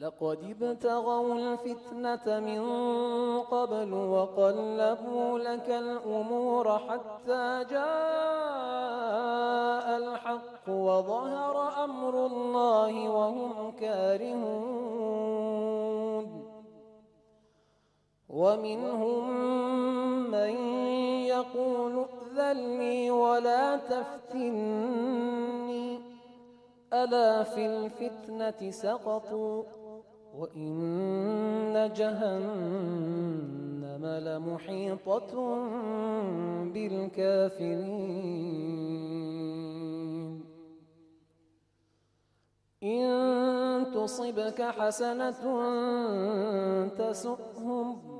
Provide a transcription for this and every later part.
لقد ابتغوا الفتنة من قبل وقلبوا لك الأمور حتى جاء الحق وظهر أمر الله وهم كارهون. ومنهم من يقول ائذن لي ولا تفتني. ألا في الفتنة سقطوا؟ وإن جهنم لمحيطة بالكافرين إن تصبك حسنة تسؤهم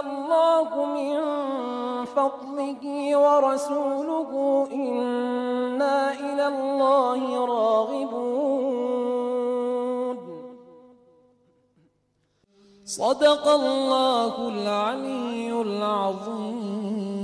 الله من فضله ورسوله إنا إلى الله راغبون. صدق الله العلي العظيم.